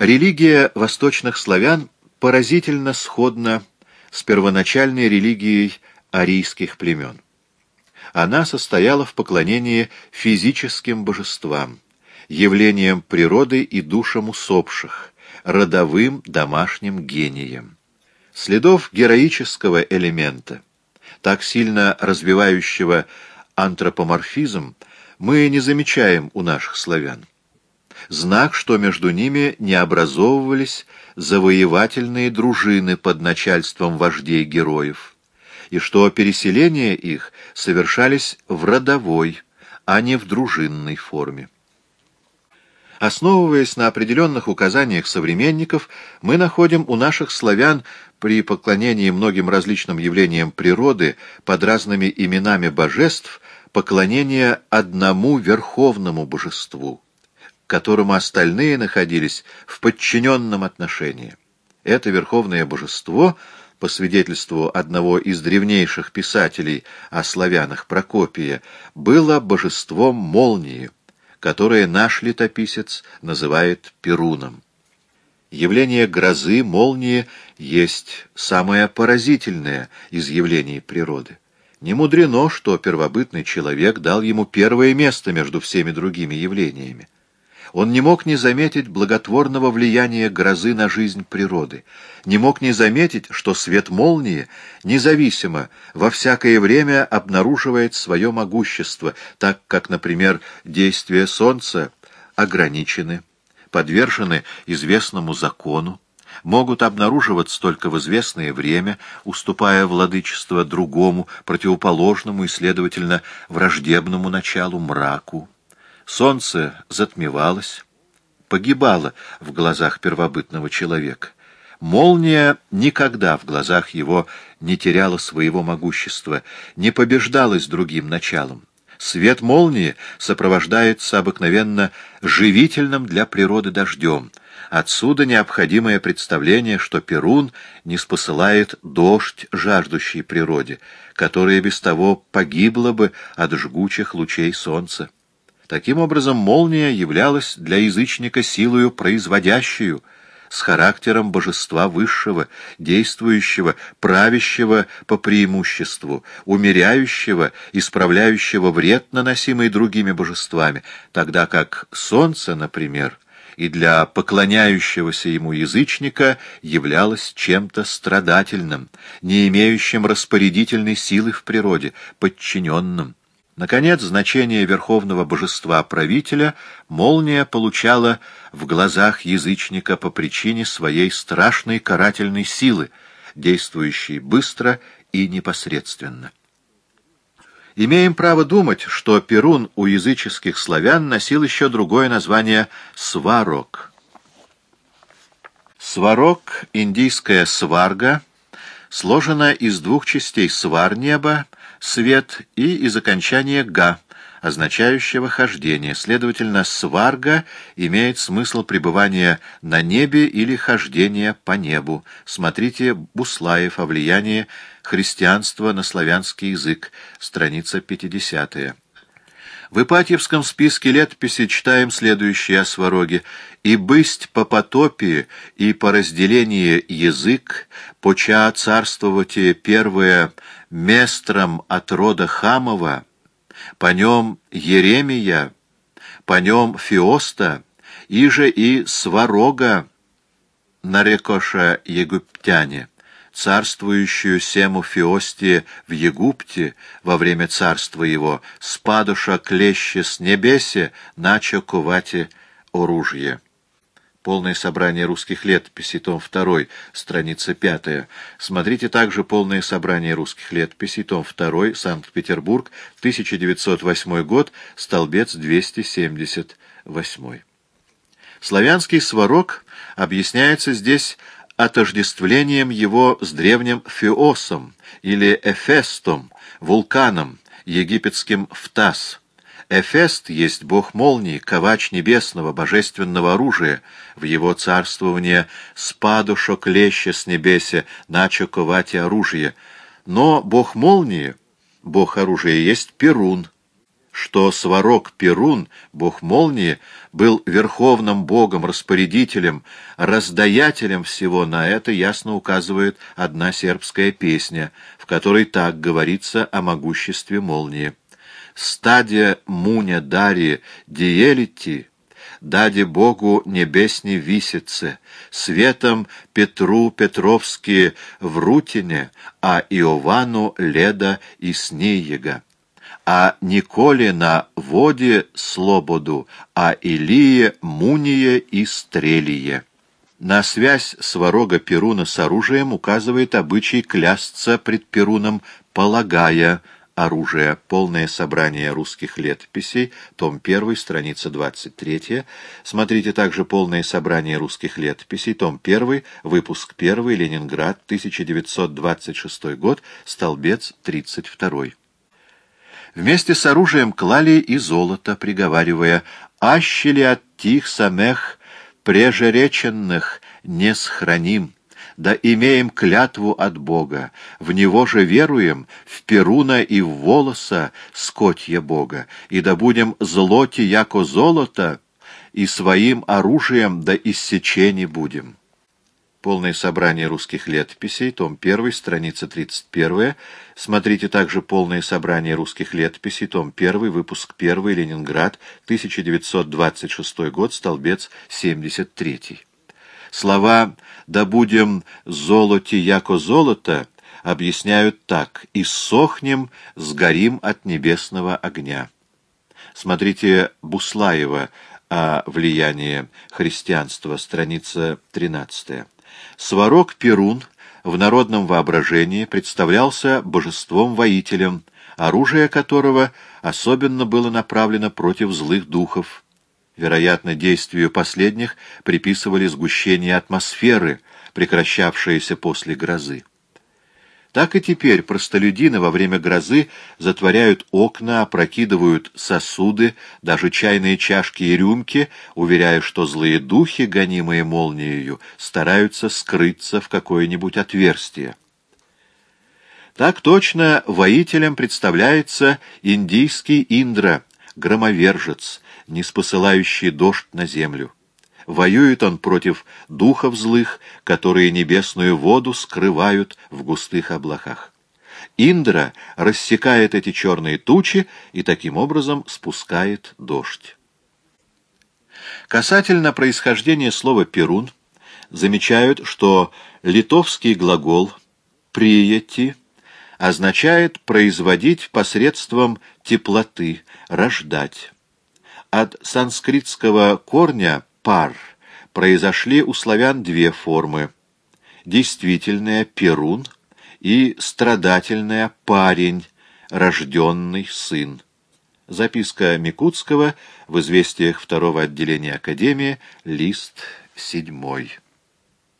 Религия восточных славян поразительно сходна с первоначальной религией арийских племен. Она состояла в поклонении физическим божествам, явлениям природы и душам усопших, родовым домашним гением. Следов героического элемента, так сильно развивающего антропоморфизм, мы не замечаем у наших славян. Знак, что между ними не образовывались завоевательные дружины под начальством вождей-героев, и что переселения их совершались в родовой, а не в дружинной форме. Основываясь на определенных указаниях современников, мы находим у наших славян при поклонении многим различным явлениям природы под разными именами божеств поклонение одному верховному божеству, которому остальные находились в подчиненном отношении. Это верховное божество, по свидетельству одного из древнейших писателей о славянах Прокопия, было божеством молнии, которое наш летописец называет Перуном. Явление грозы, молнии есть самое поразительное из явлений природы. Не мудрено, что первобытный человек дал ему первое место между всеми другими явлениями. Он не мог не заметить благотворного влияния грозы на жизнь природы, не мог не заметить, что свет молнии независимо во всякое время обнаруживает свое могущество, так как, например, действия солнца ограничены, подвержены известному закону, могут обнаруживаться только в известное время, уступая владычество другому, противоположному и, следовательно, враждебному началу мраку. Солнце затмевалось, погибало в глазах первобытного человека. Молния никогда в глазах его не теряла своего могущества, не побеждалась другим началом. Свет молнии сопровождается обыкновенно живительным для природы дождем. Отсюда необходимое представление, что Перун не спосылает дождь жаждущей природе, которая без того погибла бы от жгучих лучей солнца. Таким образом, молния являлась для язычника силою производящую, с характером божества высшего, действующего, правящего по преимуществу, умеряющего, исправляющего вред, наносимый другими божествами, тогда как солнце, например, и для поклоняющегося ему язычника являлось чем-то страдательным, не имеющим распорядительной силы в природе, подчиненным. Наконец, значение верховного божества-правителя молния получала в глазах язычника по причине своей страшной карательной силы, действующей быстро и непосредственно. Имеем право думать, что Перун у языческих славян носил еще другое название «сварог». Сварог, индийская сварга, сложена из двух частей свар неба свет и из окончания «га», означающего хождение. Следовательно, сварга имеет смысл пребывания на небе или хождения по небу. Смотрите Буслаев о влиянии христианства на славянский язык, страница 50 В Ипатьевском списке летописи читаем следующее о свароге. «И бысть по потопе и по разделении язык, поча царствовати первое местром от рода Хамова, по нем Еремия, по нем Фиоста, иже и Сварога, нарекоша египтяне, царствующую сему Фиости в Егупте во время царства его, спадуша клеще с небесе, нача кувате оружие. Полное собрание русских летописей, том 2, страница 5. Смотрите также полное собрание русских летописей, том 2, Санкт-Петербург, 1908 год, столбец 278. Славянский сварог объясняется здесь отождествлением его с древним Феосом или Эфестом, вулканом, египетским Фтас, Эфест есть бог молнии, ковач небесного, божественного оружия. В его царствование спадушо клеще с небесе, начо ковать оружие. Но бог молнии, бог оружия, есть Перун, что Сварог Перун, бог молнии, был верховным богом, распорядителем, раздаятелем всего, на это ясно указывает одна сербская песня, в которой так говорится о могуществе молнии. «Стадия муня дари диелити» даде Богу небесни висице, светом Петру Петровские в Рутине, а Иовану Леда и Снеега а Николе на воде слободу, а Илие муния и стрелие. На связь сварога Перуна с оружием указывает обычай клясться пред Перуном, полагая оружие. Полное собрание русских летописей, том 1, страница 23. Смотрите также полное собрание русских летописей, том 1, выпуск 1, Ленинград, 1926 год, столбец 32. Вместе с оружием клали и золото, приговаривая «Аще ли от тих самых прежереченных не сохраним, да имеем клятву от Бога, в Него же веруем, в Перуна и в волоса скотья Бога, и да будем злоти, яко золото, и своим оружием да иссечени будем». Полное собрание русских летописей, том 1, страница 31. Смотрите также полное собрание русских летописей, том 1, выпуск 1, Ленинград, 1926 год, столбец 73. Слова «да будем золоти яко золото» объясняют так «и сохнем, сгорим от небесного огня». Смотрите Буслаева о влиянии христианства, страница 13. Сварог Перун в народном воображении представлялся божеством-воителем, оружие которого особенно было направлено против злых духов. Вероятно, действию последних приписывали сгущение атмосферы, прекращавшееся после грозы. Так и теперь простолюдины во время грозы затворяют окна, опрокидывают сосуды, даже чайные чашки и рюмки, уверяя, что злые духи, гонимые молнией, стараются скрыться в какое-нибудь отверстие. Так точно воителем представляется индийский Индра, громовержец, неспосылающий дождь на землю. Воюет он против духов злых, которые небесную воду скрывают в густых облаках. Индра рассекает эти черные тучи и таким образом спускает дождь. Касательно происхождения слова «перун» замечают, что литовский глагол «прияти» означает «производить посредством теплоты», «рождать». От санскритского корня пар произошли у славян две формы – действительная перун и страдательная парень, рожденный сын. Записка Микутского в известиях второго отделения Академии, лист седьмой.